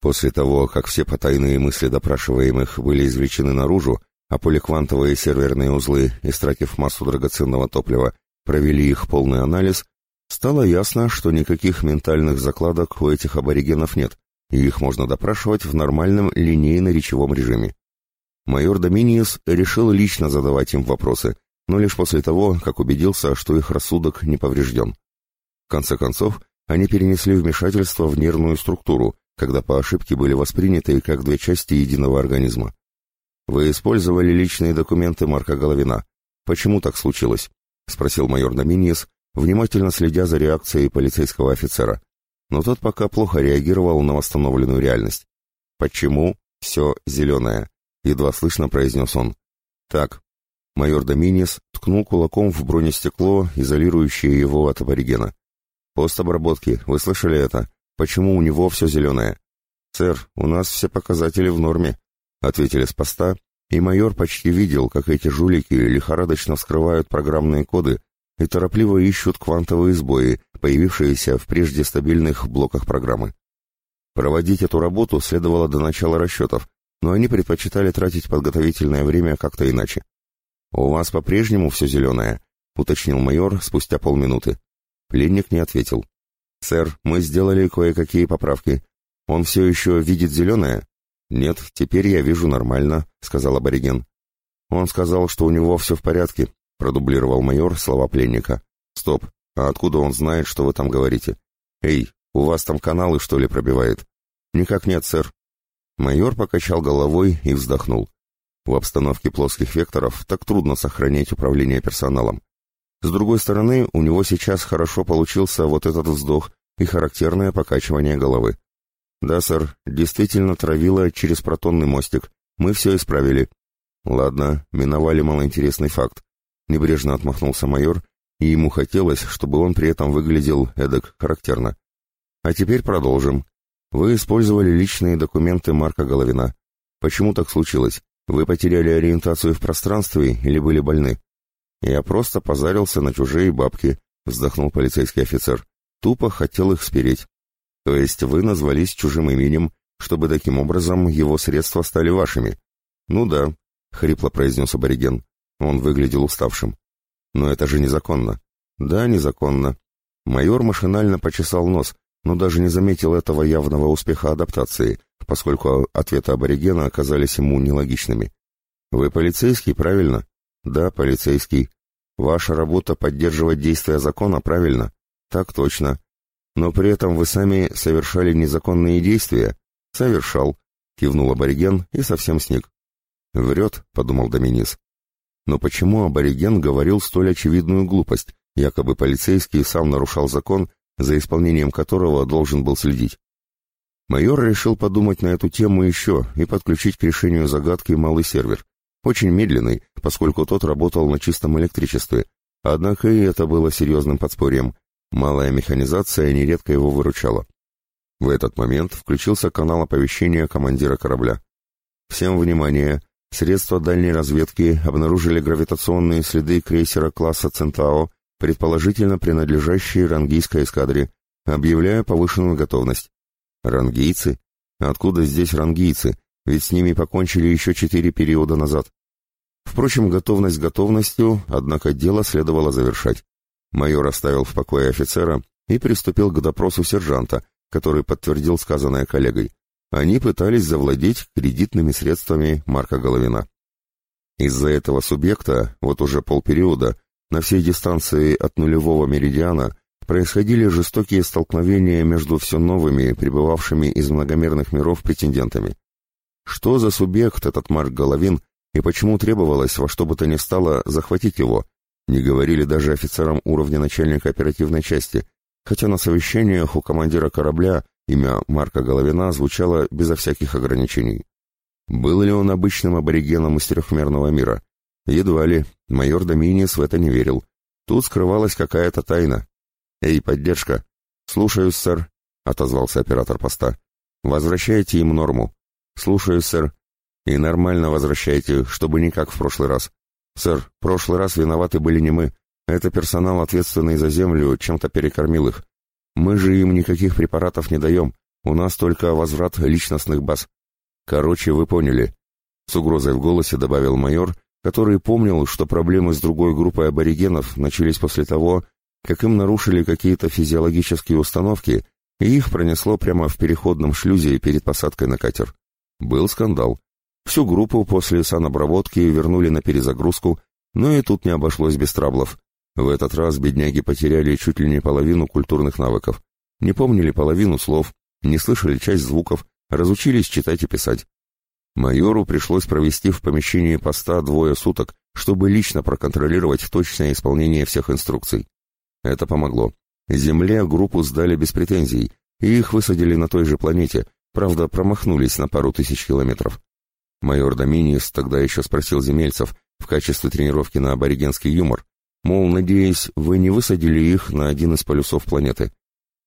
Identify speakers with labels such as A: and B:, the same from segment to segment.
A: После того, как все потайные мысли допрашиваемых были извлечены наружу, а полеквантовые серверные узлы, истратив массу драгоценного топлива, провели их полный анализ, стало ясно, что никаких ментальных закладок у этих аборигенов нет, и их можно допрашивать в нормальном линейно-речевом режиме. Майор Доминиус решил лично задавать им вопросы, но лишь после того, как убедился, что их рассудок не поврежден. В конце концов, они перенесли вмешательство в нервную структуру, когда по ошибке были восприняты как две части единого организма. Вы использовали личные документы Марка Головина. Почему так случилось? спросил майор Доминиес, внимательно следя за реакцией полицейского офицера. Но тот пока плохо реагировал на восстановленную реальность. Почему все зеленое? едва слышно произнес он. Так. Майор Доминиес ткнул кулаком в бронестекло, изолирующее его от аборигена. Пост обработки, вы слышали это? Почему у него все зеленое? Сэр, у нас все показатели в норме, ответили с поста, и майор почти видел, как эти жулики лихорадочно вскрывают программные коды и торопливо ищут квантовые сбои, появившиеся в прежде стабильных блоках программы. Проводить эту работу следовало до начала расчетов, но они предпочитали тратить подготовительное время как-то иначе. «У вас по-прежнему все зеленое», — уточнил майор спустя полминуты. Пленник не ответил. «Сэр, мы сделали кое-какие поправки. Он все еще видит зеленое?» «Нет, теперь я вижу нормально», — сказал абориген. «Он сказал, что у него все в порядке», — продублировал майор слова пленника. «Стоп, а откуда он знает, что вы там говорите? Эй, у вас там каналы, что ли, пробивает?» «Никак нет, сэр». Майор покачал головой и вздохнул. В обстановке плоских векторов так трудно сохранять управление персоналом. С другой стороны, у него сейчас хорошо получился вот этот вздох и характерное покачивание головы. «Да, сэр, действительно травило через протонный мостик. Мы все исправили». «Ладно, миновали малоинтересный факт». Небрежно отмахнулся майор, и ему хотелось, чтобы он при этом выглядел эдак характерно. «А теперь продолжим. Вы использовали личные документы Марка Головина. Почему так случилось? Вы потеряли ориентацию в пространстве или были больны?» «Я просто позарился на чужие бабки», — вздохнул полицейский офицер. «Тупо хотел их спереть». То есть вы назвались чужим именем, чтобы таким образом его средства стали вашими? Ну да, хрипло произнес абориген. Он выглядел уставшим. Но это же незаконно. Да, незаконно. Майор машинально почесал нос, но даже не заметил этого явного успеха адаптации, поскольку ответы аборигена оказались ему нелогичными. Вы полицейский, правильно? Да, полицейский. Ваша работа поддерживать действия закона, правильно? Так точно. Но при этом вы сами совершали незаконные действия. Совершал, кивнул абориген и совсем сник. Врет, подумал Доминис. Но почему абориген говорил столь очевидную глупость, якобы полицейский сам нарушал закон, за исполнением которого должен был следить? Майор решил подумать на эту тему еще и подключить к решению загадки малый сервер. Очень медленный, поскольку тот работал на чистом электричестве, однако и это было серьезным подспорьем, Малая механизация нередко его выручала. В этот момент включился канал оповещения командира корабля. Всем внимание! Средства дальней разведки обнаружили гравитационные следы крейсера класса «Центао», предположительно принадлежащие рангийской эскадре, объявляя повышенную готовность. Рангийцы? Откуда здесь рангийцы? Ведь с ними покончили еще четыре периода назад. Впрочем, готовность готовностью, однако дело следовало завершать. Майор оставил в покое офицера и приступил к допросу сержанта, который подтвердил сказанное коллегой. Они пытались завладеть кредитными средствами Марка Головина. Из-за этого субъекта, вот уже полпериода, на всей дистанции от нулевого меридиана происходили жестокие столкновения между все новыми, прибывавшими из многомерных миров претендентами. Что за субъект этот Марк Головин и почему требовалось во что бы то ни стало захватить его, не говорили даже офицерам уровня начальника оперативной части, хотя на совещаниях у командира корабля имя Марка Головина звучало безо всяких ограничений. Был ли он обычным аборигеном из трехмерного мира? Едва ли. Майор Доминис в это не верил. Тут скрывалась какая-то тайна. «Эй, поддержка!» «Слушаюсь, сэр», — отозвался оператор поста. «Возвращайте им норму». «Слушаюсь, сэр». «И нормально возвращайте, чтобы не как в прошлый раз. «Сэр, прошлый раз виноваты были не мы. Это персонал, ответственный за землю, чем-то перекормил их. Мы же им никаких препаратов не даем. У нас только возврат личностных баз. Короче, вы поняли. С угрозой в голосе добавил майор, который помнил, что проблемы с другой группой аборигенов начались после того, как им нарушили какие-то физиологические установки, и их пронесло прямо в переходном шлюзе перед посадкой на катер. Был скандал. Всю группу после санобработки вернули на перезагрузку, но и тут не обошлось без траблов. В этот раз бедняги потеряли чуть ли не половину культурных навыков. Не помнили половину слов, не слышали часть звуков, разучились читать и писать. Майору пришлось провести в помещении поста двое суток, чтобы лично проконтролировать точное исполнение всех инструкций. Это помогло. Земле группу сдали без претензий, и их высадили на той же планете, правда, промахнулись на пару тысяч километров. Майор Доминиус тогда еще спросил земельцев в качестве тренировки на аборигенский юмор, мол, надеюсь, вы не высадили их на один из полюсов планеты.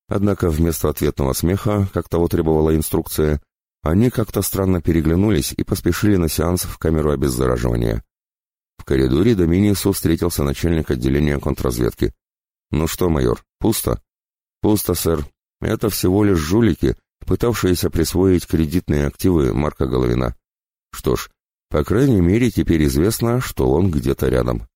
A: Однако вместо ответного смеха, как того требовала инструкция, они как-то странно переглянулись и поспешили на сеанс в камеру обеззараживания. В коридоре Доминиусу встретился начальник отделения контрразведки. «Ну что, майор, пусто?» «Пусто, сэр. Это всего лишь жулики, пытавшиеся присвоить кредитные активы Марка Головина. Что ж, по крайней мере, теперь известно, что он где-то рядом».